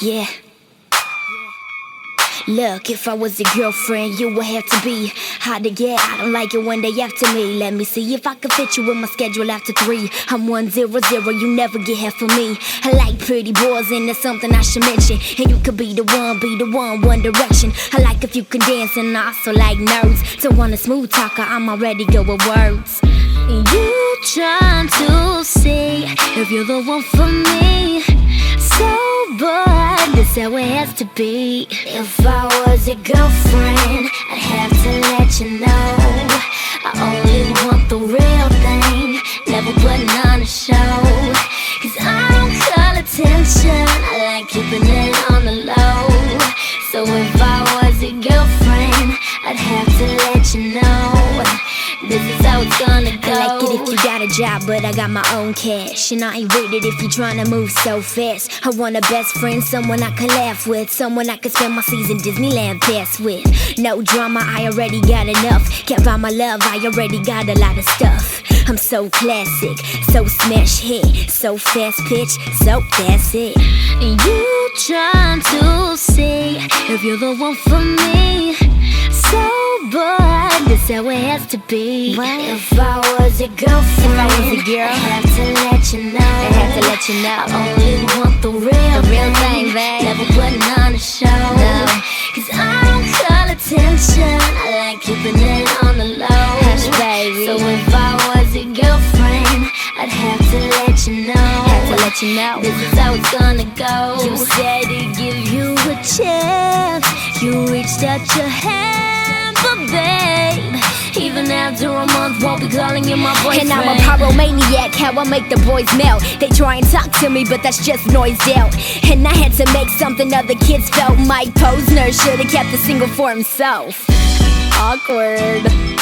Yeah. Look, if I was your girlfriend, you would have to be hard to get. I don't like it when they after me. Let me see if I can fit you in my schedule after three. I'm one zero zero, you never get half of me. I like pretty boys, and that's something I should mention. And you could be the one, be the one, one direction. I like if you can dance, and I also like nerds. So want a smooth talker, I'm already good with words. And you trying to see if you're the one for me. So bored, this how it has to be. If I was your girlfriend, I'd have to let you know. How it's gonna go. I like it if you got a job, but I got my own cash. And I ain't with it if you tryna move so fast. I want a best friend, someone I can laugh with, someone I can spend my season Disneyland pass with. No drama, I already got enough. Can't find my love, I already got a lot of stuff. I'm so classic, so smash hit, so fast pitch, so that's it. You trying to see if you're the one for me. So this how it has to be. If I was your girlfriend, If I was your girl, I have to let you know. I have to let you know. I only want the real, The real thing, babe. Never putting on a show. No. Cause I don't call attention. I like keeping it on the low. Hush, baby. So if I was your girlfriend, I'd have to let you know. Have to let you know. This is how it's gonna go. You said to give you a chance. You reached out your hand. A month, won't be calling you my boyfriend. And I'm a pyromaniac, how I make the boys melt. They try and talk to me, but that's just noise out. And I had to make something other kids felt. Mike Posner should've kept the single for himself. Awkward.